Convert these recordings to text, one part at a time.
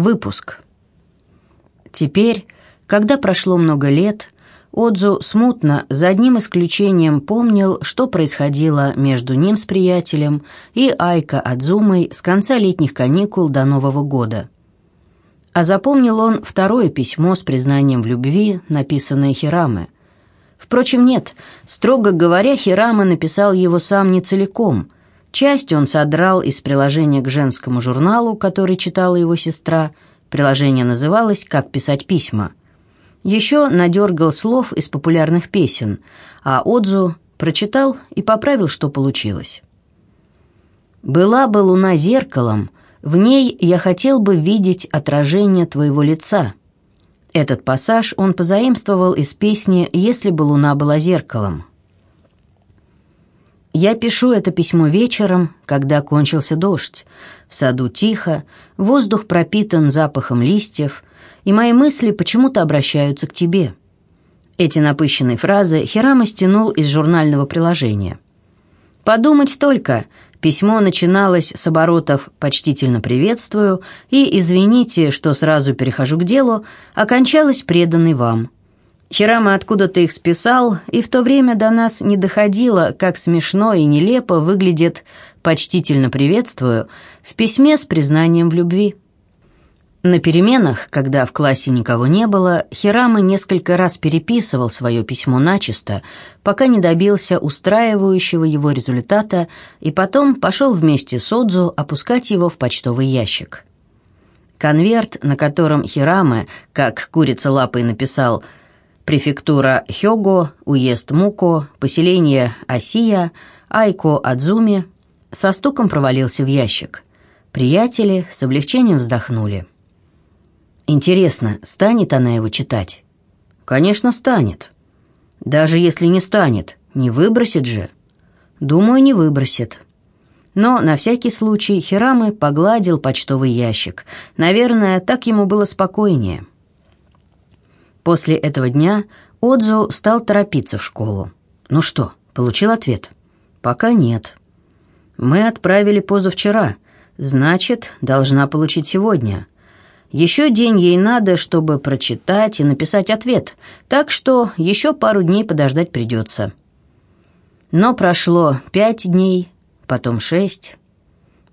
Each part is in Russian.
Выпуск. Теперь, когда прошло много лет, Отзу смутно, за одним исключением, помнил, что происходило между ним с приятелем и Айка Адзумой с конца летних каникул до Нового года. А запомнил он второе письмо с признанием в любви, написанное Хираме. Впрочем, нет, строго говоря, Хирама написал его сам не целиком. Часть он содрал из приложения к женскому журналу, который читала его сестра. Приложение называлось «Как писать письма». Еще надергал слов из популярных песен, а Отзу прочитал и поправил, что получилось. «Была бы луна зеркалом, в ней я хотел бы видеть отражение твоего лица». Этот пассаж он позаимствовал из песни «Если бы луна была зеркалом». Я пишу это письмо вечером, когда кончился дождь. В саду тихо, воздух пропитан запахом листьев, и мои мысли почему-то обращаются к тебе. Эти напыщенные фразы Хирама стянул из журнального приложения. Подумать только, письмо начиналось с оборотов «почтительно приветствую» и «извините, что сразу перехожу к делу», окончалось преданный вам. Хирама откуда-то их списал, и в то время до нас не доходило, как смешно и нелепо выглядит «почтительно приветствую» в письме с признанием в любви. На переменах, когда в классе никого не было, Хирама несколько раз переписывал свое письмо начисто, пока не добился устраивающего его результата, и потом пошел вместе с Отзу опускать его в почтовый ящик. Конверт, на котором Хирама, как курица лапой написал «Префектура Хёго, уезд Муко, поселение Асия, Айко Адзуми», со стуком провалился в ящик. Приятели с облегчением вздохнули. Интересно, станет она его читать? Конечно, станет. Даже если не станет, не выбросит же. Думаю, не выбросит. Но на всякий случай Хирамы погладил почтовый ящик. Наверное, так ему было спокойнее. После этого дня Отзу стал торопиться в школу. Ну что, получил ответ? Пока нет. Мы отправили позавчера. Значит, должна получить сегодня. Еще день ей надо, чтобы прочитать и написать ответ, так что еще пару дней подождать придется. Но прошло пять дней, потом шесть.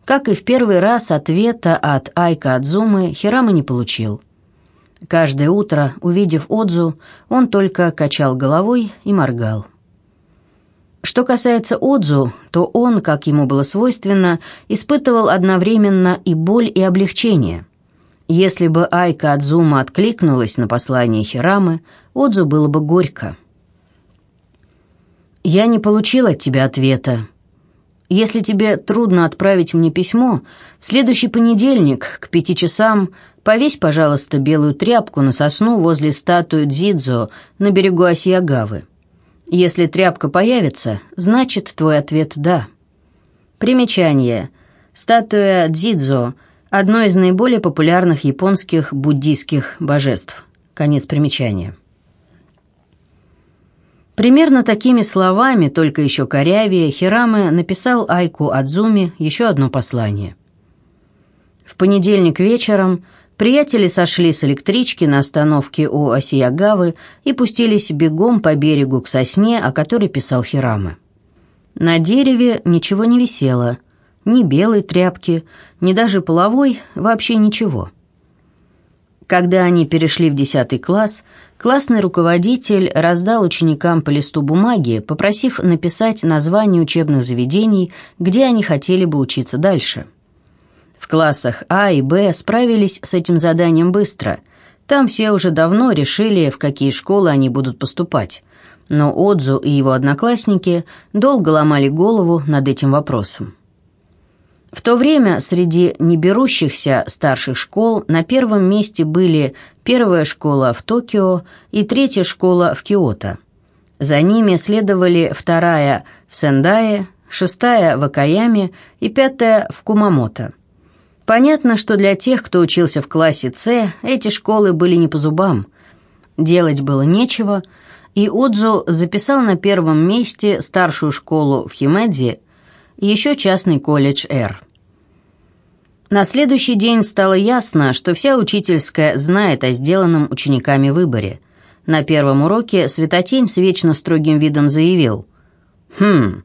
Как и в первый раз, ответа от Айка Адзумы Хирама не получил. Каждое утро, увидев Отзу, он только качал головой и моргал. Что касается Отзу, то он, как ему было свойственно, испытывал одновременно и боль, и облегчение – если бы Айка Адзума откликнулась на послание Хирамы, Отзу было бы горько. «Я не получил от тебя ответа. Если тебе трудно отправить мне письмо, в следующий понедельник к пяти часам повесь, пожалуйста, белую тряпку на сосну возле статуи Дзидзо на берегу Асиягавы. Если тряпка появится, значит, твой ответ «да». Примечание. Статуя Дзидзо – одно из наиболее популярных японских буддийских божеств. Конец примечания. Примерно такими словами, только еще корявее, Хираме написал Айку Адзуми еще одно послание. В понедельник вечером приятели сошли с электрички на остановке у Осиягавы и пустились бегом по берегу к сосне, о которой писал Хираме. На дереве ничего не висело – ни белой тряпки, ни даже половой, вообще ничего. Когда они перешли в десятый класс, классный руководитель раздал ученикам по листу бумаги, попросив написать название учебных заведений, где они хотели бы учиться дальше. В классах А и Б справились с этим заданием быстро. Там все уже давно решили, в какие школы они будут поступать. Но Отзу и его одноклассники долго ломали голову над этим вопросом. В то время среди неберущихся старших школ на первом месте были первая школа в Токио и третья школа в Киото. За ними следовали вторая в Сендае, шестая в Акаяме и пятая в Кумамото. Понятно, что для тех, кто учился в классе С, эти школы были не по зубам. Делать было нечего, и Отзу записал на первом месте старшую школу в Химедзе еще частный колледж «Р». На следующий день стало ясно, что вся учительская знает о сделанном учениками выборе. На первом уроке Светотень с вечно строгим видом заявил. «Хм,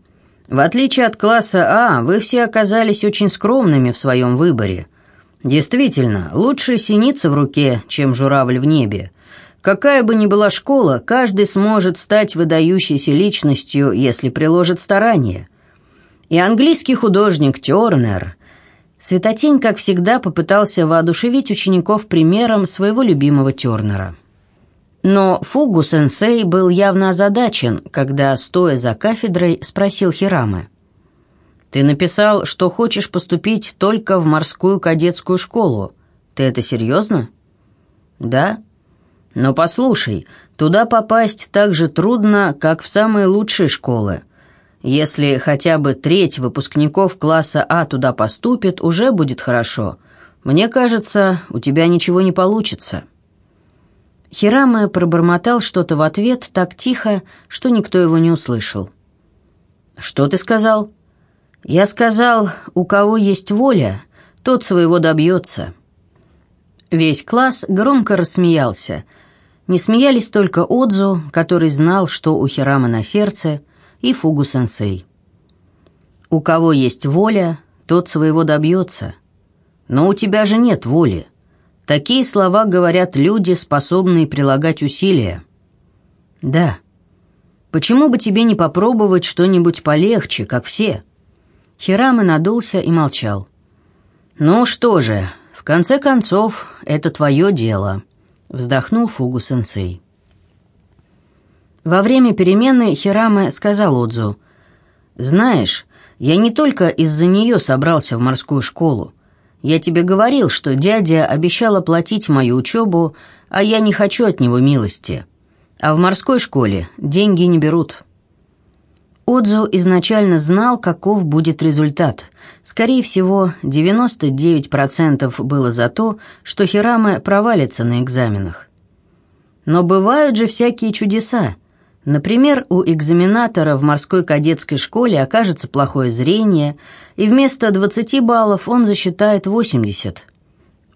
в отличие от класса А, вы все оказались очень скромными в своем выборе. Действительно, лучше синица в руке, чем журавль в небе. Какая бы ни была школа, каждый сможет стать выдающейся личностью, если приложит старания. И английский художник Тернер – Светотень, как всегда, попытался воодушевить учеников примером своего любимого Тернера. Но Фугу-сенсей был явно озадачен, когда, стоя за кафедрой, спросил Хирамы. «Ты написал, что хочешь поступить только в морскую кадетскую школу. Ты это серьезно?» «Да». «Но послушай, туда попасть так же трудно, как в самые лучшие школы. Если хотя бы треть выпускников класса А туда поступит, уже будет хорошо. Мне кажется, у тебя ничего не получится». Хираме пробормотал что-то в ответ так тихо, что никто его не услышал. «Что ты сказал?» «Я сказал, у кого есть воля, тот своего добьется». Весь класс громко рассмеялся. Не смеялись только Отзу, который знал, что у Хирамы на сердце – и Фугу-сенсей. У кого есть воля, тот своего добьется. Но у тебя же нет воли. Такие слова говорят люди, способные прилагать усилия. Да. Почему бы тебе не попробовать что-нибудь полегче, как все? Хирамы надулся и молчал. Ну что же, в конце концов, это твое дело, вздохнул Фугу-сенсей. Во время перемены Хираме сказал Отзу, «Знаешь, я не только из-за нее собрался в морскую школу. Я тебе говорил, что дядя обещал оплатить мою учебу, а я не хочу от него милости. А в морской школе деньги не берут». Отзу изначально знал, каков будет результат. Скорее всего, 99% было за то, что Хираме провалится на экзаменах. Но бывают же всякие чудеса. Например, у экзаменатора в морской кадетской школе окажется плохое зрение, и вместо 20 баллов он засчитает 80.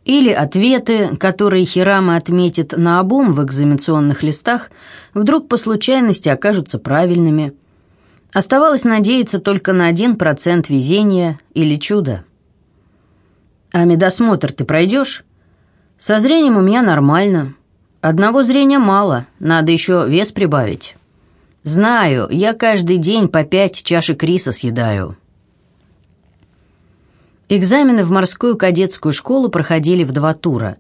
Или ответы, которые Хирама отметит на обум в экзаменационных листах, вдруг по случайности окажутся правильными. Оставалось надеяться только на 1% везения или чуда. «А медосмотр ты пройдешь?» «Со зрением у меня нормально. Одного зрения мало, надо еще вес прибавить». «Знаю, я каждый день по пять чашек риса съедаю». Экзамены в морскую кадетскую школу проходили в два тура.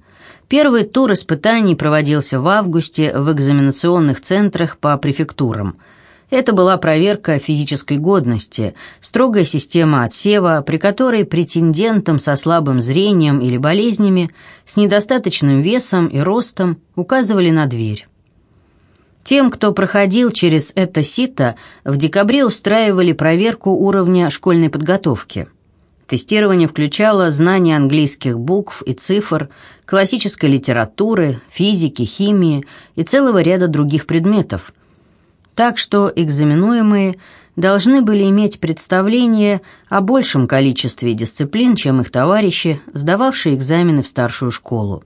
Первый тур испытаний проводился в августе в экзаменационных центрах по префектурам. Это была проверка физической годности, строгая система отсева, при которой претендентам со слабым зрением или болезнями, с недостаточным весом и ростом указывали на дверь. Тем, кто проходил через это сито, в декабре устраивали проверку уровня школьной подготовки. Тестирование включало знание английских букв и цифр, классической литературы, физики, химии и целого ряда других предметов. Так что экзаменуемые должны были иметь представление о большем количестве дисциплин, чем их товарищи, сдававшие экзамены в старшую школу.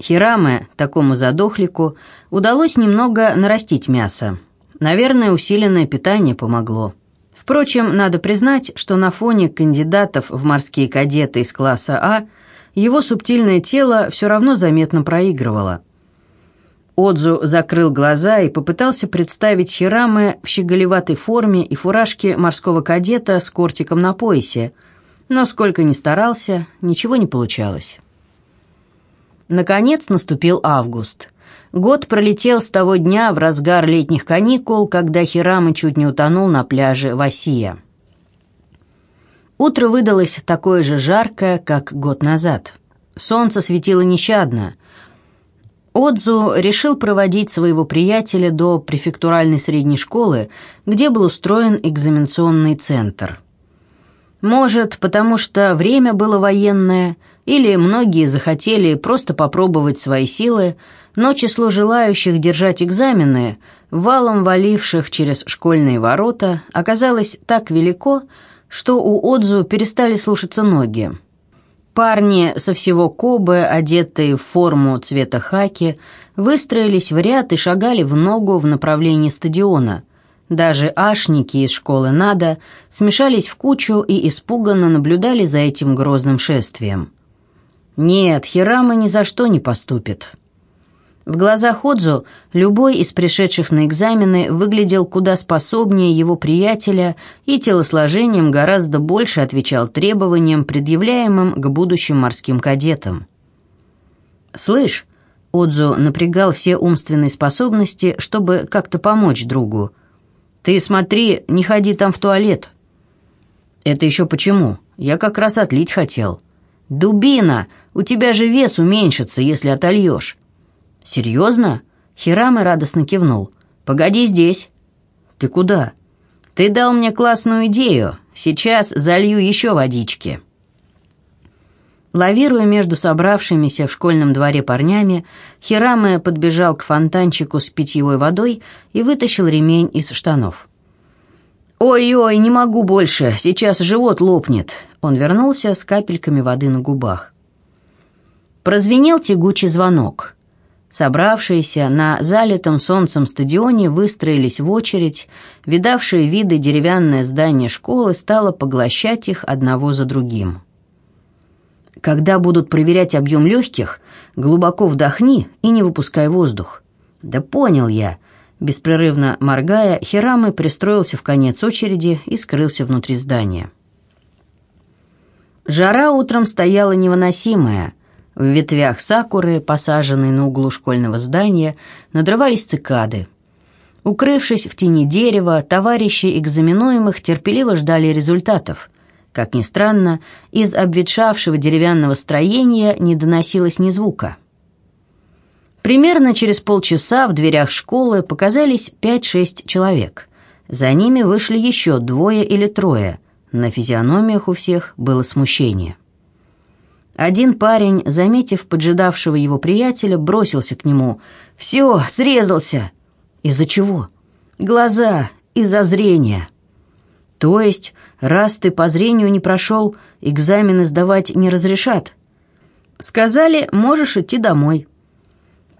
Хираме, такому задохлику, удалось немного нарастить мясо. Наверное, усиленное питание помогло. Впрочем, надо признать, что на фоне кандидатов в морские кадеты из класса А его субтильное тело все равно заметно проигрывало. Отзу закрыл глаза и попытался представить Хираме в щеголеватой форме и фуражке морского кадета с кортиком на поясе, но сколько ни старался, ничего не получалось. Наконец наступил август. Год пролетел с того дня в разгар летних каникул, когда Хирама чуть не утонул на пляже Васия. Утро выдалось такое же жаркое, как год назад. Солнце светило нещадно. Отзу решил проводить своего приятеля до префектуральной средней школы, где был устроен экзаменационный центр. Может, потому что время было военное – или многие захотели просто попробовать свои силы, но число желающих держать экзамены, валом валивших через школьные ворота, оказалось так велико, что у Отзу перестали слушаться ноги. Парни со всего Кобе, одетые в форму цвета хаки, выстроились в ряд и шагали в ногу в направлении стадиона. Даже ашники из школы Нада смешались в кучу и испуганно наблюдали за этим грозным шествием. Нет, Хирама ни за что не поступит. В глазах Ходзу любой из пришедших на экзамены выглядел куда способнее его приятеля и телосложением гораздо больше отвечал требованиям, предъявляемым к будущим морским кадетам. «Слышь», — Отзу напрягал все умственные способности, чтобы как-то помочь другу, «ты смотри, не ходи там в туалет». «Это еще почему? Я как раз отлить хотел». «Дубина, у тебя же вес уменьшится, если отольешь». «Серьезно?» Хирама радостно кивнул. «Погоди здесь». «Ты куда?» «Ты дал мне классную идею. Сейчас залью еще водички». Лавируя между собравшимися в школьном дворе парнями, Хираме подбежал к фонтанчику с питьевой водой и вытащил ремень из штанов. «Ой-ой, не могу больше, сейчас живот лопнет». Он вернулся с капельками воды на губах. Прозвенел тягучий звонок. Собравшиеся на залитом солнцем стадионе выстроились в очередь, видавшие виды деревянное здание школы стало поглощать их одного за другим. Когда будут проверять объем легких, глубоко вдохни и не выпускай воздух. Да понял я. Беспрерывно моргая, Хирамы пристроился в конец очереди и скрылся внутри здания. Жара утром стояла невыносимая – в ветвях сакуры, посаженной на углу школьного здания, надрывались цикады. Укрывшись в тени дерева, товарищи экзаменуемых терпеливо ждали результатов. Как ни странно, из обветшавшего деревянного строения не доносилось ни звука. Примерно через полчаса в дверях школы показались пять-шесть человек. За ними вышли еще двое или трое. На физиономиях у всех было смущение. Один парень, заметив поджидавшего его приятеля, бросился к нему. «Все, срезался!» «Из-за чего?» «Глаза, из-за зрения». «То есть, раз ты по зрению не прошел, экзамены сдавать не разрешат?» «Сказали, можешь идти домой».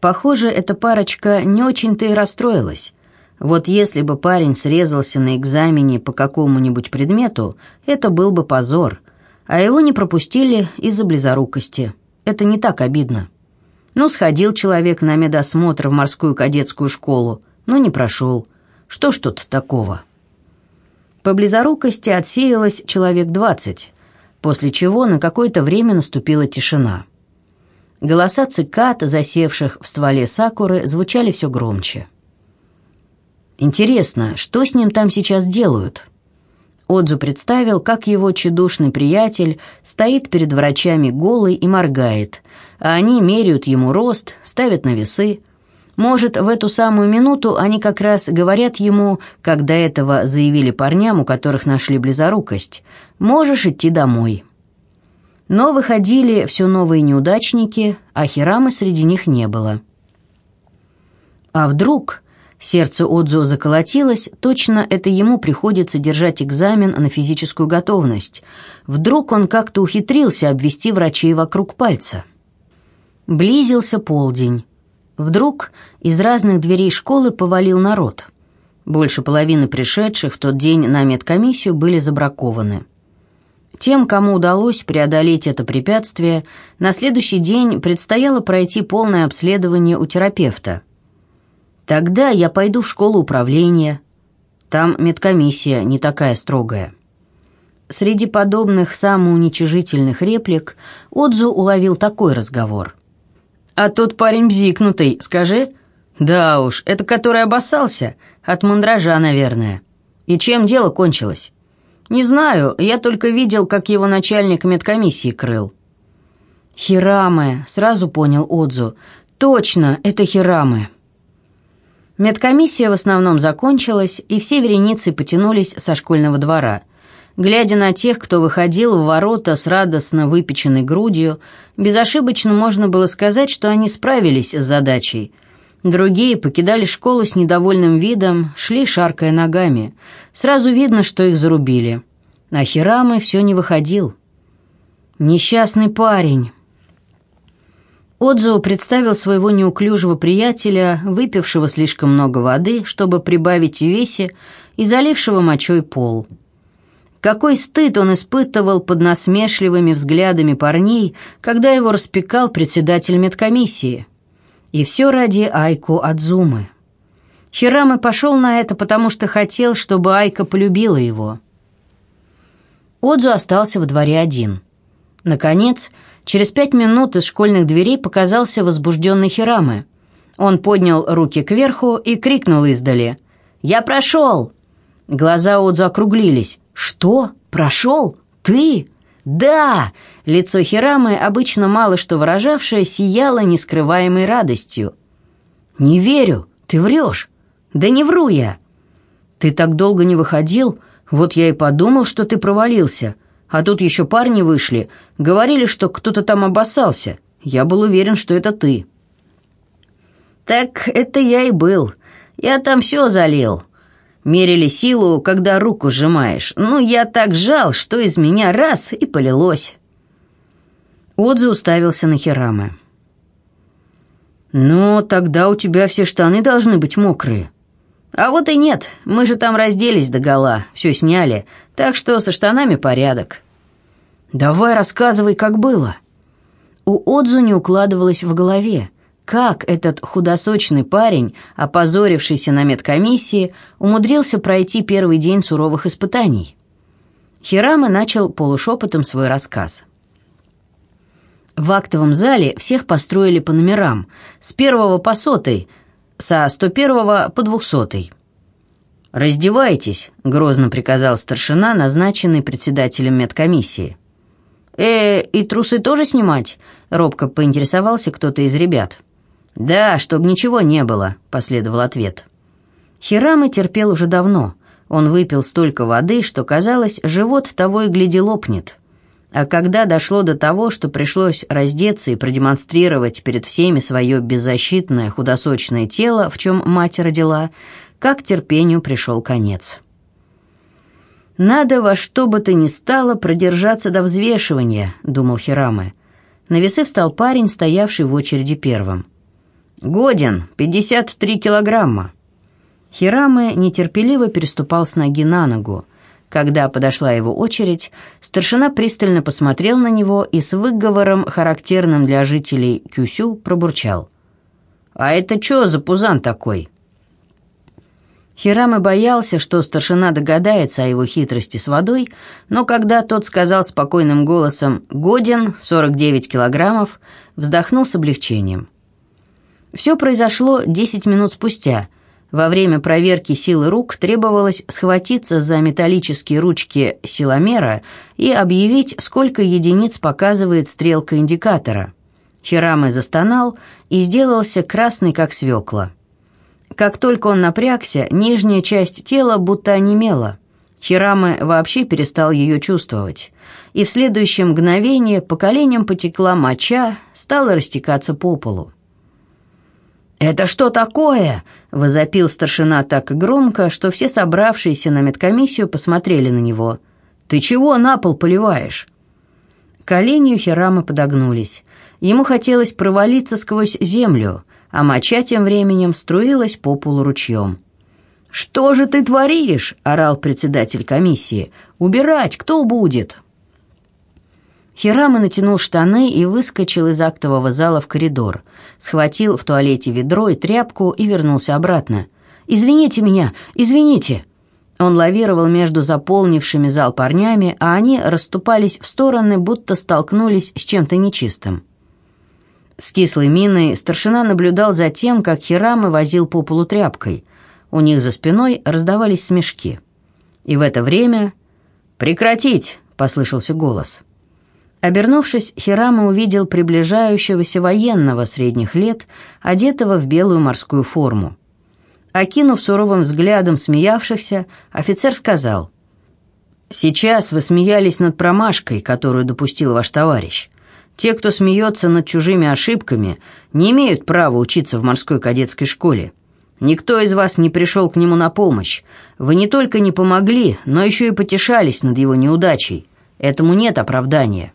Похоже, эта парочка не очень-то и расстроилась. Вот если бы парень срезался на экзамене по какому-нибудь предмету, это был бы позор – а его не пропустили из-за близорукости. Это не так обидно. Ну, сходил человек на медосмотр в морскую кадетскую школу, но не прошел. Что ж тут такого? По близорукости отсеялось человек двадцать, после чего на какое-то время наступила тишина. Голоса цикад, засевших в стволе сакуры, звучали все громче. «Интересно, что с ним там сейчас делают?» Отзу представил, как его чедушный приятель стоит перед врачами голый и моргает, а они меряют ему рост, ставят на весы. Может, в эту самую минуту они как раз говорят ему, как до этого заявили парням, у которых нашли близорукость, «Можешь идти домой». Но выходили все новые неудачники, а Хирамы среди них не было. А вдруг Сердце Отзо заколотилось, точно это ему приходится держать экзамен на физическую готовность. Вдруг он как-то ухитрился обвести врачей вокруг пальца. Близился полдень. Вдруг из разных дверей школы повалил народ. Больше половины пришедших в тот день на медкомиссию были забракованы. Тем, кому удалось преодолеть это препятствие, на следующий день предстояло пройти полное обследование у терапевта – Тогда я пойду в школу управления. Там медкомиссия не такая строгая. Среди подобных самоуничижительных реплик Отзу уловил такой разговор. «А тот парень бзикнутый, скажи?» «Да уж, это который обоссался? От мандража, наверное. И чем дело кончилось?» «Не знаю, я только видел, как его начальник медкомиссии крыл». «Хирамы», — сразу понял Отзу. «Точно, это Хирамы». Медкомиссия в основном закончилась, и все вереницы потянулись со школьного двора. Глядя на тех, кто выходил в ворота с радостно выпеченной грудью, безошибочно можно было сказать, что они справились с задачей. Другие покидали школу с недовольным видом, шли шаркая ногами. Сразу видно, что их зарубили. А Хирамы все не выходил. Несчастный парень. Отзу представил своего неуклюжего приятеля, выпившего слишком много воды, чтобы прибавить весе, и залившего мочой пол. Какой стыд он испытывал под насмешливыми взглядами парней, когда его распекал председатель медкомиссии. И все ради Айку Адзумы. Хирама пошел на это, потому что хотел, чтобы Айка полюбила его. Отзу остался во дворе один. Наконец, Через пять минут из школьных дверей показался возбужденный Хирамы. Он поднял руки кверху и крикнул издали. «Я прошел!» Глаза Отзу округлились. «Что? Прошел? Ты?» «Да!» Лицо Хирамы, обычно мало что выражавшее, сияло нескрываемой радостью. «Не верю! Ты врешь!» «Да не вру я!» «Ты так долго не выходил, вот я и подумал, что ты провалился. А тут еще парни вышли, говорили, что кто-то там обоссался. Я был уверен, что это ты». «Так это я и был. Я там все залил. Мерили силу, когда руку сжимаешь. Ну, я так жал, что из меня раз и полилось». Отзу уставился на Хирамы. «Ну, тогда у тебя все штаны должны быть мокрые». «А вот и нет, мы же там разделись догола, все сняли, так что со штанами порядок». «Давай рассказывай, как было». У Отзу не укладывалось в голове, как этот худосочный парень, опозорившийся на медкомиссии, умудрился пройти первый день суровых испытаний. Хирама начал полушепотом свой рассказ. В актовом зале всех построили по номерам, с первого по сотый, со 101 по 200. «Раздевайтесь», — грозно приказал старшина, назначенный председателем медкомиссии. «Э, и трусы тоже снимать?» — робко поинтересовался кто-то из ребят. «Да, чтобы ничего не было», — последовал ответ. Хирама терпел уже давно. Он выпил столько воды, что, казалось, живот того и гляди лопнет. А когда дошло до того, что пришлось раздеться и продемонстрировать перед всеми свое беззащитное худосочное тело, в чем мать родила, как терпению пришел конец. «Надо во что бы то ни стало продержаться до взвешивания», — думал Хираме. На весы встал парень, стоявший в очереди первым. «Годен, 53 килограмма». Хираме нетерпеливо переступал с ноги на ногу. Когда подошла его очередь, старшина пристально посмотрел на него и с выговором, характерным для жителей Кюсю, пробурчал. «А это что за пузан такой?» Хирама боялся, что старшина догадается о его хитрости с водой, но когда тот сказал спокойным голосом «Годен, 49 килограммов», вздохнул с облегчением. Все произошло 10 минут спустя. Во время проверки силы рук требовалось схватиться за металлические ручки силомера и объявить, сколько единиц показывает стрелка индикатора. Хирама застонал и сделался красный, как свекла. Как только он напрягся, нижняя часть тела будто онемела. Хираме вообще перестал ее чувствовать. И в следующее мгновение по коленям потекла моча, стала растекаться по полу. «Это что такое?» — возопил старшина так громко, что все собравшиеся на медкомиссию посмотрели на него. «Ты чего на пол поливаешь?» Колени у Хирама подогнулись. Ему хотелось провалиться сквозь землю — а моча тем временем струилась по полу ручьем. «Что же ты творишь?» – орал председатель комиссии. «Убирать кто будет?» Хирама натянул штаны и выскочил из актового зала в коридор, схватил в туалете ведро и тряпку и вернулся обратно. «Извините меня, извините!» Он лавировал между заполнившими зал парнями, а они расступались в стороны, будто столкнулись с чем-то нечистым. С кислой миной старшина наблюдал за тем, как Хирамы возил по полу тряпкой. У них за спиной раздавались смешки. И в это время... «Прекратить!» — послышался голос. Обернувшись, Хирама увидел приближающегося военного средних лет, одетого в белую морскую форму. Окинув суровым взглядом смеявшихся, офицер сказал, «Сейчас вы смеялись над промашкой, которую допустил ваш товарищ. Те, кто смеется над чужими ошибками, не имеют права учиться в морской кадетской школе. Никто из вас не пришел к нему на помощь. Вы не только не помогли, но еще и потешались над его неудачей. Этому нет оправдания».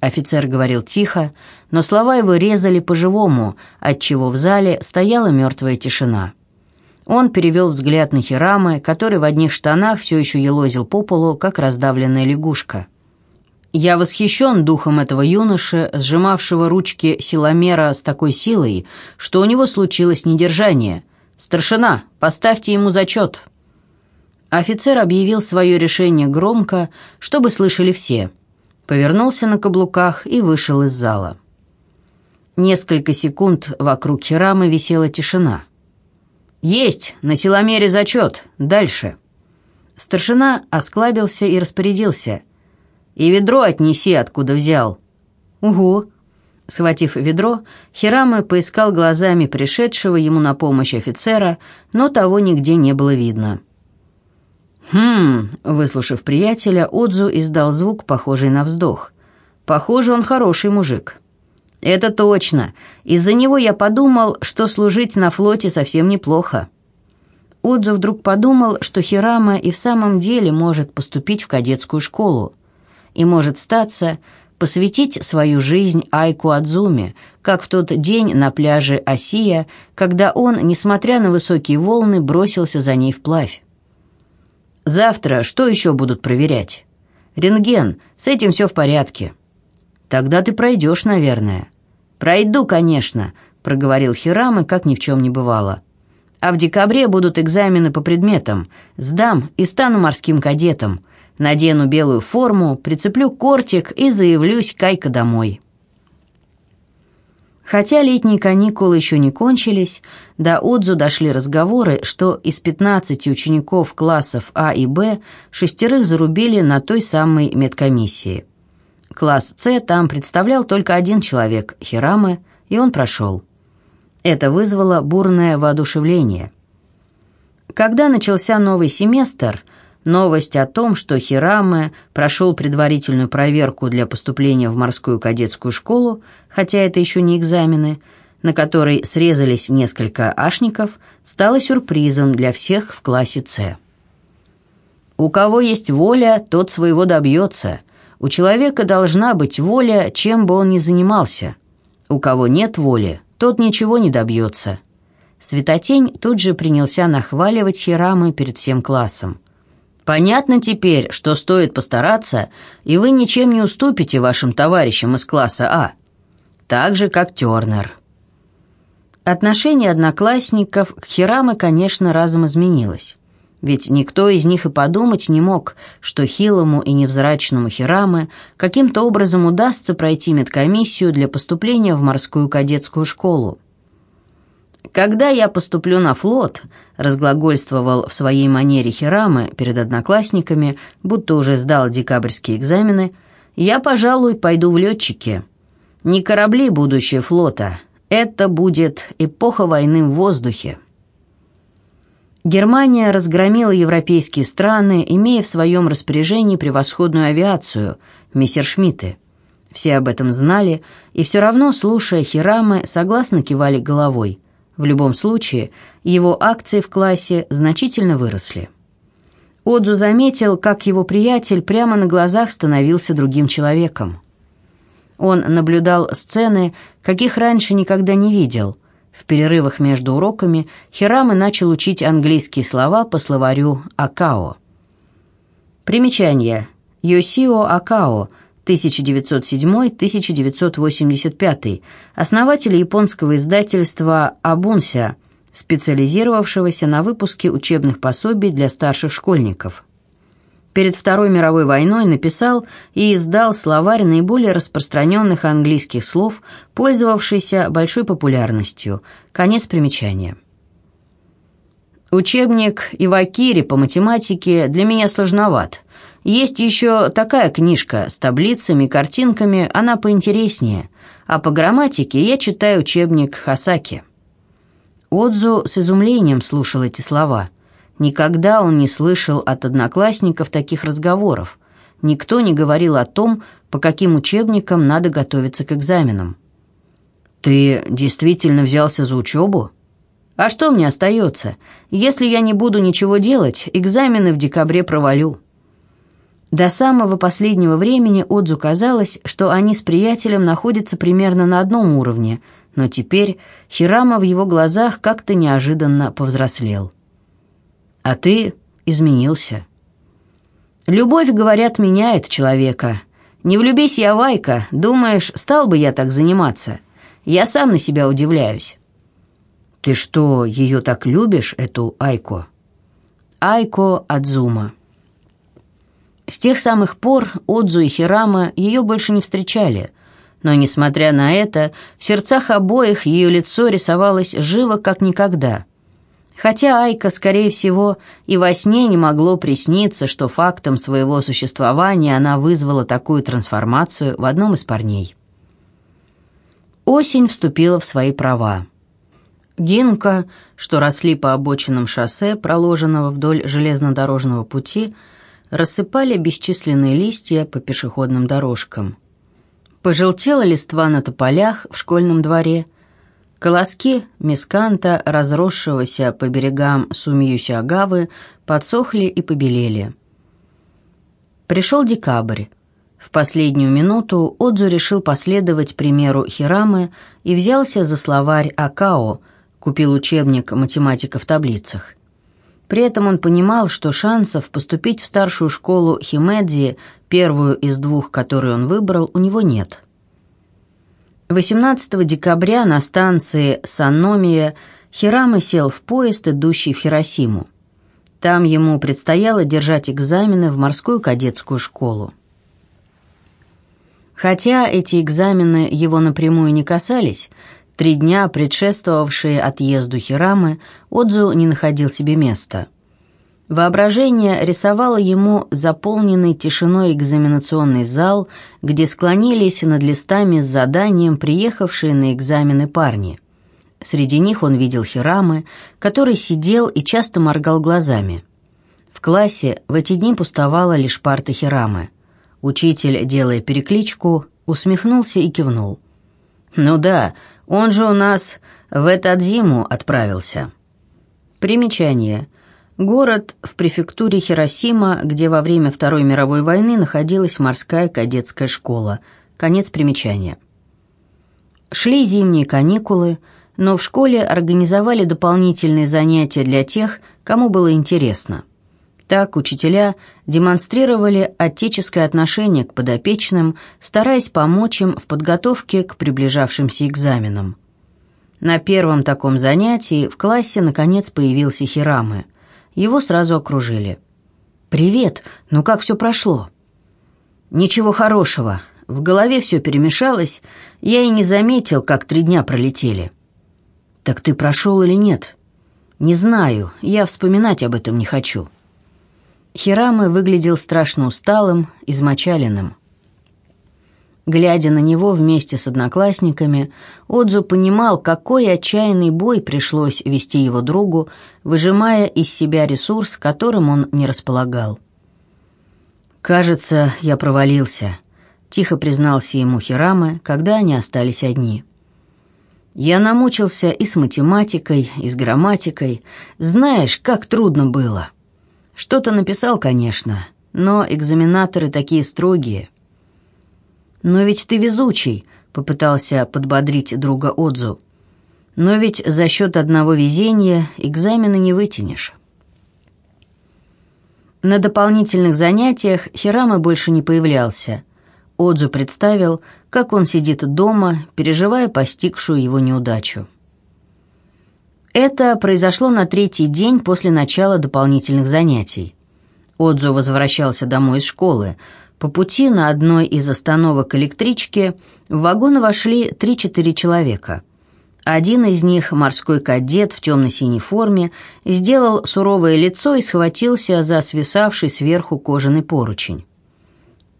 Офицер говорил тихо, но слова его резали по-живому, отчего в зале стояла мертвая тишина. Он перевел взгляд на Хирамы, который в одних штанах все еще елозил по полу, как раздавленная лягушка. «Я восхищен духом этого юноши, сжимавшего ручки силомера с такой силой, что у него случилось недержание. Старшина, поставьте ему зачет». Офицер объявил свое решение громко, чтобы слышали все – повернулся на каблуках и вышел из зала. Несколько секунд вокруг Хирамы висела тишина. «Есть! На силомере зачет! Дальше!» Старшина осклабился и распорядился. «И ведро отнеси, откуда взял». «Угу». Схватив ведро, Хирама поискал глазами пришедшего ему на помощь офицера, но того нигде не было видно. «Хм...» — выслушав приятеля, Отзу издал звук, похожий на вздох. «Похоже, он хороший мужик». «Это точно. Из-за него я подумал, что служить на флоте совсем неплохо». Отзу вдруг подумал, что Хирама и в самом деле может поступить в кадетскую школу. И может статься, посвятить свою жизнь Айку Адзуме, как в тот день на пляже Осия, когда он, несмотря на высокие волны, бросился за ней вплавь. Завтра что еще будут проверять? Рентген, с этим все в порядке. Тогда ты пройдешь, наверное. Пройду, конечно, проговорил Хирам, и как ни в чем не бывало. А в декабре будут экзамены по предметам. Сдам и стану морским кадетом. Надену белую форму, прицеплю кортик и заявлюсь кайка домой. Хотя летние каникулы еще не кончились, до Отзу дошли разговоры, что из 15 учеников классов А и Б шестерых зарубили на той самой медкомиссии. Класс С там представлял только один человек, Хираме, и он прошел. Это вызвало бурное воодушевление. Когда начался новый семестр – Новость о том, что Хираме прошел предварительную проверку для поступления в морскую кадетскую школу, хотя это еще не экзамены, на которой срезались несколько ашников, стала сюрпризом для всех в классе С. У кого есть воля, тот своего добьется. У человека должна быть воля, чем бы он ни занимался. У кого нет воли, тот ничего не добьется. Светотень тут же принялся нахваливать Хирамы перед всем классом. Понятно теперь, что стоит постараться, и вы ничем не уступите вашим товарищам из класса А. Так же, как Тернер. Отношение одноклассников к Хираме, конечно, разом изменилось. Ведь никто из них и подумать не мог, что хилому и невзрачному Хираме каким-то образом удастся пройти медкомиссию для поступления в морскую кадетскую школу. «Когда я поступлю на флот», — разглагольствовал в своей манере Хирамы перед одноклассниками, будто уже сдал декабрьские экзамены, «я, пожалуй, пойду в летчики. Не корабли будущее флота, это будет эпоха войны в воздухе». Германия разгромила европейские страны, имея в своем распоряжении превосходную авиацию – мессершмитты. Все об этом знали, и все равно, слушая Хирамы, согласно кивали головой – в любом случае, его акции в классе значительно выросли. Отзу заметил, как его приятель прямо на глазах становился другим человеком. Он наблюдал сцены, каких раньше никогда не видел. В перерывах между уроками Хирамы начал учить английские слова по словарю «Акао». Примечание. Йосио Акао – 1907-1985, основатель японского издательства «Абунся», специализировавшегося на выпуске учебных пособий для старших школьников. Перед Второй мировой войной написал и издал словарь наиболее распространенных английских слов, пользовавшийся большой популярностью. Конец примечания. Учебник Ивакири по математике для меня сложноват – есть еще такая книжка с таблицами, картинками, она поинтереснее. А по грамматике я читаю учебник Хасаки. Отзу с изумлением слушал эти слова. Никогда он не слышал от одноклассников таких разговоров. Никто не говорил о том, по каким учебникам надо готовиться к экзаменам. «Ты действительно взялся за учебу?» «А что мне остается? Если я не буду ничего делать, экзамены в декабре провалю». До самого последнего времени Отзу казалось, что они с приятелем находятся примерно на одном уровне, но теперь Хирама в его глазах как-то неожиданно повзрослел. «А ты изменился». «Любовь, говорят, меняет человека. Не влюбись я, Вайка, думаешь, стал бы я так заниматься? Я сам на себя удивляюсь». «Ты что, ее так любишь, эту Айко?» Айко Адзума. С тех самых пор Отзу и Хирама ее больше не встречали, но, несмотря на это, в сердцах обоих ее лицо рисовалось живо, как никогда. Хотя Айка, скорее всего, и во сне не могло присниться, что фактом своего существования она вызвала такую трансформацию в одном из парней. Осень вступила в свои права. Гинка, что росли по обочинам шоссе, проложенного вдоль железнодорожного пути, рассыпали бесчисленные листья по пешеходным дорожкам. Пожелтела листва на тополях в школьном дворе, колоски мисканта, разросшегося по берегам Сумиюся Агавы, подсохли и побелели. Пришел декабрь. В последнюю минуту Отзу решил последовать примеру Хирамы и взялся за словарь Акао, купил учебник «Математика в таблицах». При этом он понимал, что шансов поступить в старшую школу Химедзи, первую из двух, которую он выбрал, у него нет. 18 декабря на станции Санномия Хирама сел в поезд, идущий в Хиросиму. Там ему предстояло держать экзамены в морскую кадетскую школу. Хотя эти экзамены его напрямую не касались, Три дня, предшествовавшие отъезду Хирамы, Отзу не находил себе места. Воображение рисовало ему заполненный тишиной экзаменационный зал, где склонились над листами с заданием приехавшие на экзамены парни. Среди них он видел Хирамы, который сидел и часто моргал глазами. В классе в эти дни пустовала лишь парта Хирамы. Учитель, делая перекличку, усмехнулся и кивнул. «Ну да, он же у нас в этот зиму отправился. Примечание. Город в префектуре Хиросима, где во время Второй мировой войны находилась морская кадетская школа. Конец примечания. Шли зимние каникулы, но в школе организовали дополнительные занятия для тех, кому было интересно. Так учителя демонстрировали отеческое отношение к подопечным, стараясь помочь им в подготовке к приближавшимся экзаменам. На первом таком занятии в классе наконец появился Хирамы. Его сразу окружили. «Привет! Ну как все прошло?» «Ничего хорошего. В голове все перемешалось. Я и не заметил, как три дня пролетели». «Так ты прошел или нет?» «Не знаю. Я вспоминать об этом не хочу». Хирамы выглядел страшно усталым, измочаленным. Глядя на него вместе с одноклассниками, Отзу понимал, какой отчаянный бой пришлось вести его другу, выжимая из себя ресурс, которым он не располагал. «Кажется, я провалился», — тихо признался ему Хирамы, когда они остались одни. «Я намучился и с математикой, и с грамматикой. Знаешь, как трудно было». Что-то написал, конечно, но экзаменаторы такие строгие. «Но ведь ты везучий», — попытался подбодрить друга Отзу. «Но ведь за счет одного везения экзамены не вытянешь». На дополнительных занятиях Хирама больше не появлялся. Отзу представил, как он сидит дома, переживая постигшую его неудачу. Это произошло на третий день после начала дополнительных занятий. Отзу возвращался домой из школы. По пути на одной из остановок электрички в вагон вошли три-четыре человека. Один из них, морской кадет в темно-синей форме, сделал суровое лицо и схватился за свисавший сверху кожаный поручень.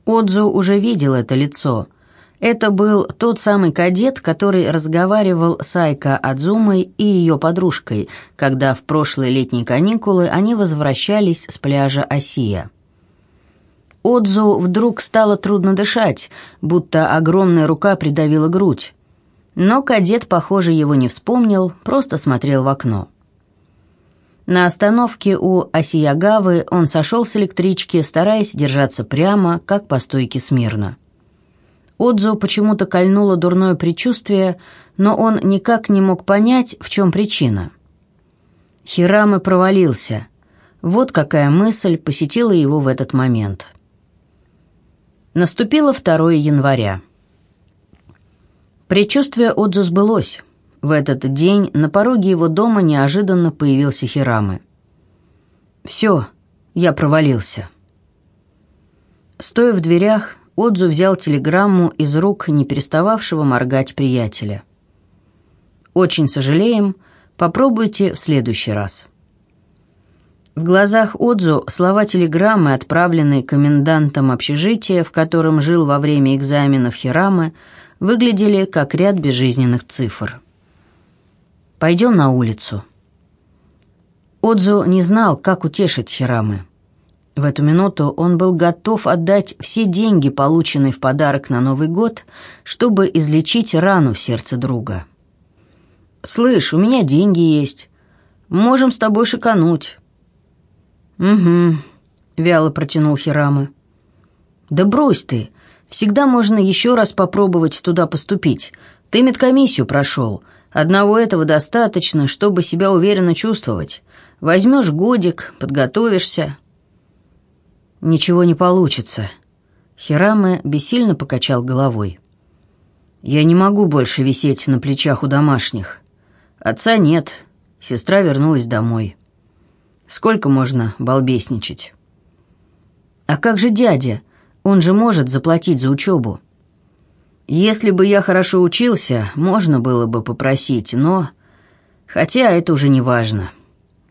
Отзу уже видел это лицо – это был тот самый кадет, который разговаривал с Айка Адзумой и ее подружкой, когда в прошлые летние каникулы они возвращались с пляжа Осия. Отзу вдруг стало трудно дышать, будто огромная рука придавила грудь. Но кадет, похоже, его не вспомнил, просто смотрел в окно. На остановке у Осиягавы он сошел с электрички, стараясь держаться прямо, как по стойке смирно. Отзу почему-то кольнуло дурное предчувствие, но он никак не мог понять, в чем причина. Хирамы провалился. Вот какая мысль посетила его в этот момент. Наступило 2 января. Предчувствие Отзу сбылось. В этот день на пороге его дома неожиданно появился Хирамы. «Все, я провалился». Стоя в дверях, Отзу взял телеграмму из рук не перестававшего моргать приятеля. «Очень сожалеем, попробуйте в следующий раз». В глазах Отзу слова телеграммы, отправленной комендантом общежития, в котором жил во время экзаменов Хирамы, выглядели как ряд безжизненных цифр. Пойдем на улицу». Отзу не знал, как утешить Хирамы. В эту минуту он был готов отдать все деньги, полученные в подарок на Новый год, чтобы излечить рану в сердце друга. «Слышь, у меня деньги есть. Можем с тобой шикануть». «Угу», — вяло протянул Хирамы. «Да брось ты. Всегда можно еще раз попробовать туда поступить. Ты медкомиссию прошел. Одного этого достаточно, чтобы себя уверенно чувствовать. Возьмешь годик, подготовишься». «Ничего не получится». Хираме бессильно покачал головой. «Я не могу больше висеть на плечах у домашних. Отца нет, сестра вернулась домой. Сколько можно балбесничать?» «А как же дядя? Он же может заплатить за учебу». Если бы я хорошо учился, можно было бы попросить, но... Хотя это уже не важно.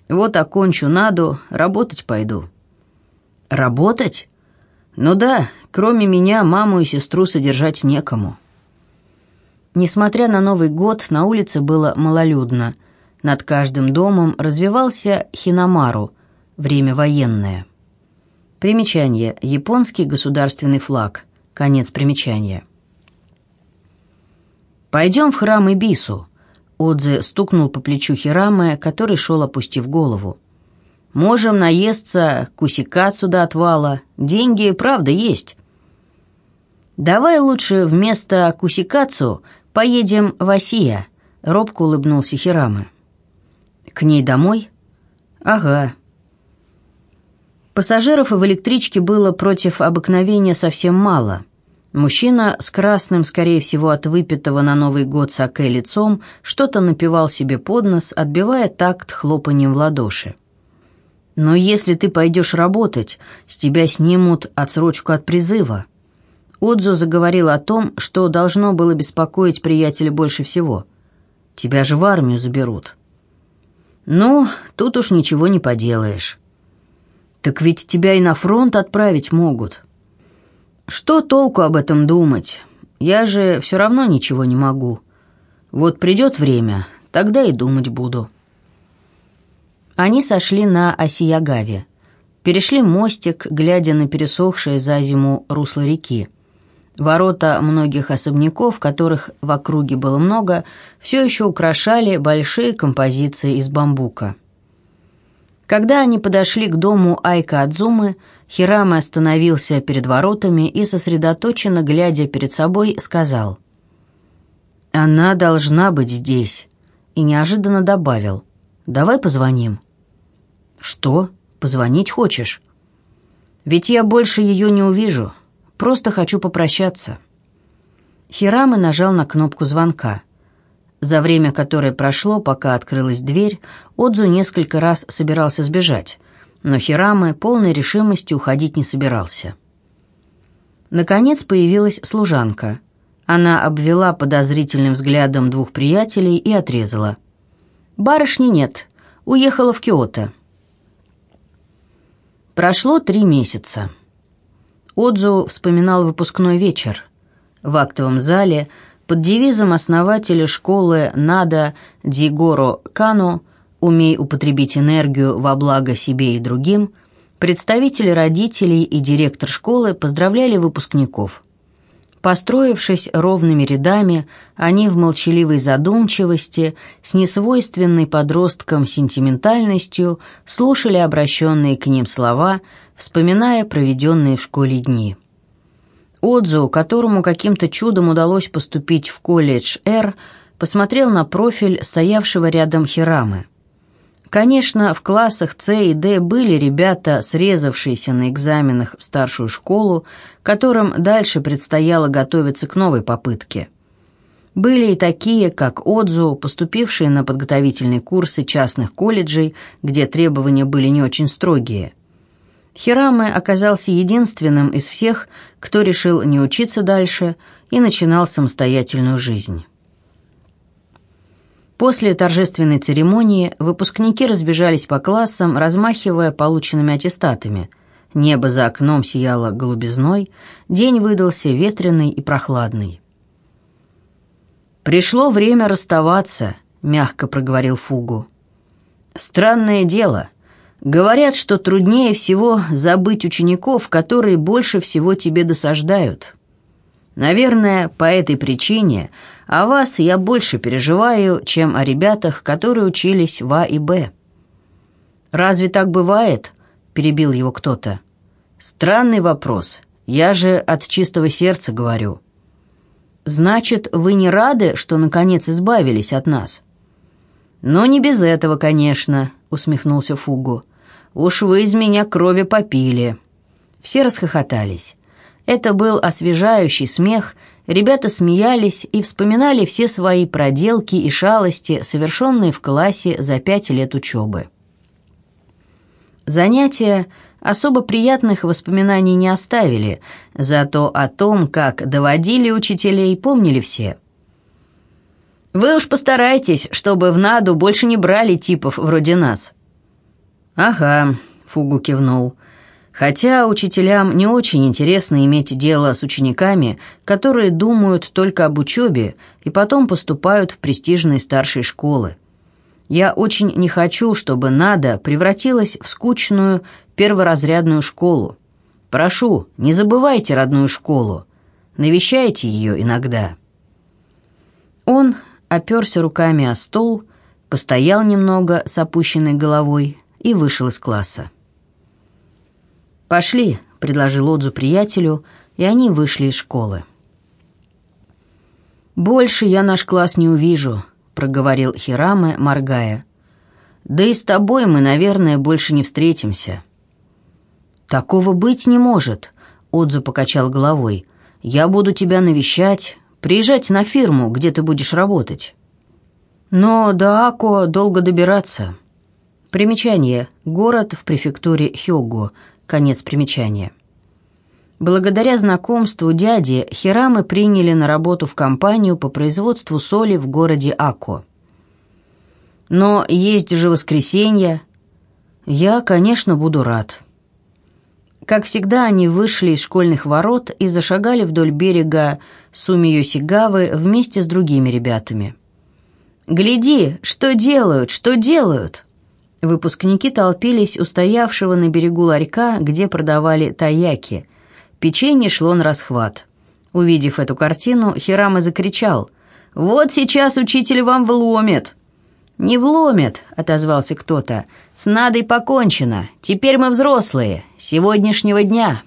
Вот окончу наду, работать пойду». «Работать?» «Ну да, кроме меня, маму и сестру содержать некому». Несмотря на Новый год, на улице было малолюдно. Над каждым домом развивался хиномару, время военное. Примечание. Японский государственный флаг. Конец примечания. «Пойдем в храм Ибису», — Отзе стукнул по плечу Хирамы, который шел, опустив голову. «Можем наесться, кусикацу до отвала. Деньги, правда, есть». «Давай лучше вместо кусикацу поедем в Асия», — робко улыбнулся Хирамы. «К ней домой?» «Ага». Пассажиров в электричке было против обыкновения совсем мало — Мужчина с красным, скорее всего, от выпитого на Новый год саке лицом, что-то напевал себе под нос, отбивая такт хлопанием в ладоши. «Но если ты пойдешь работать, с тебя снимут отсрочку от призыва». Отзу заговорил о том, что должно было беспокоить приятеля больше всего. «Тебя же в армию заберут». «Ну, тут уж ничего не поделаешь». «Так ведь тебя и на фронт отправить могут». Что толку об этом думать? Я же все равно ничего не могу. Вот придет время, тогда и думать буду». Они сошли на Осиягаве. Перешли мостик, глядя на пересохшее за зиму русло реки. Ворота многих особняков, которых в округе было много, все еще украшали большие композиции из бамбука. Когда они подошли к дому Айка Адзумы, Хирама остановился перед воротами и, сосредоточенно глядя перед собой, сказал «Она должна быть здесь», и неожиданно добавил «Давай позвоним». «Что? Позвонить хочешь?» «Ведь я больше ее не увижу. Просто хочу попрощаться». Хирама нажал на кнопку звонка. За время, которое прошло, пока открылась дверь, Отзу несколько раз собирался сбежать, но Хирамы полной решимости уходить не собирался. Наконец появилась служанка. Она обвела подозрительным взглядом двух приятелей и отрезала. «Барышни нет, уехала в Киото». Прошло три месяца. Отзу вспоминал выпускной вечер. В актовом зале под девизом основателя школы Нада Дигоро Кано «Умей употребить энергию во благо себе и другим», представители родителей и директор школы поздравляли выпускников. Построившись ровными рядами, они в молчаливой задумчивости, с несвойственной подросткам сентиментальностью, слушали обращенные к ним слова, вспоминая проведенные в школе дни. Отзу, которому каким-то чудом удалось поступить в колледж Р, посмотрел на профиль стоявшего рядом Хирамы – Конечно, в классах С и Д были ребята, срезавшиеся на экзаменах в старшую школу, которым дальше предстояло готовиться к новой попытке. Были и такие, как Отзу, поступившие на подготовительные курсы частных колледжей, где требования были не очень строгие. Хираме оказался единственным из всех, кто решил не учиться дальше и начинал самостоятельную жизнь. После торжественной церемонии выпускники разбежались по классам, размахивая полученными аттестатами. Небо за окном сияло голубизной, день выдался ветреный и прохладный. «Пришло время расставаться», — мягко проговорил Фугу. «Странное дело. Говорят, что труднее всего забыть учеников, которые больше всего тебе досаждают. Наверное, по этой причине о вас я больше переживаю, чем о ребятах, которые учились в А и Б». «Разве так бывает?» – перебил его кто-то. «Странный вопрос. Я же от чистого сердца говорю». «Значит, вы не рады, что наконец избавились от нас?» «Ну, не без этого, конечно», — усмехнулся Фугу. «Уж вы из меня крови попили». Все расхохотались. Это был освежающий смех, ребята смеялись и вспоминали все свои проделки и шалости, совершенные в классе за пять лет учебы. Занятия особо приятных воспоминаний не оставили, зато о том, как доводили учителей, помнили все. «Вы уж постарайтесь, чтобы в Наду больше не брали типов вроде нас». «Ага», — Фугу кивнул, — Хотя учителям не очень интересно иметь дело с учениками, которые думают только об учебе и потом поступают в престижные старшие школы. Я очень не хочу, чтобы НАДА превратилась в скучную перворазрядную школу. Прошу, не забывайте родную школу. Навещайте ее иногда». Он оперся руками о стол, постоял немного с опущенной головой и вышел из класса. «Пошли», — предложил Отзу приятелю, и они вышли из школы. «Больше я наш класс не увижу», — проговорил Хираме, моргая. «Да и с тобой мы, наверное, больше не встретимся». «Такого быть не может», — Отзу покачал головой. «Я буду тебя навещать, приезжать на фирму, где ты будешь работать». «Но до Ако долго добираться». Примечание. Город в префектуре Хёгу, Конец примечания. Благодаря знакомству дяди Хирамы приняли на работу в компанию по производству соли в городе Ако. Но есть же воскресенье. Я, конечно, буду рад. Как всегда, они вышли из школьных ворот и зашагали вдоль берега Сумиёсигавы вместе с другими ребятами. «Гляди, что делают, что делают!» Выпускники толпились у стоявшего на берегу ларька, где продавали таяки. Печенье шло на расхват. Увидев эту картину, Хирама закричал. «Вот сейчас учитель вам вломит!» «Не вломит», — отозвался кто-то. «С надой покончено. Теперь мы взрослые. Сегодняшнего дня».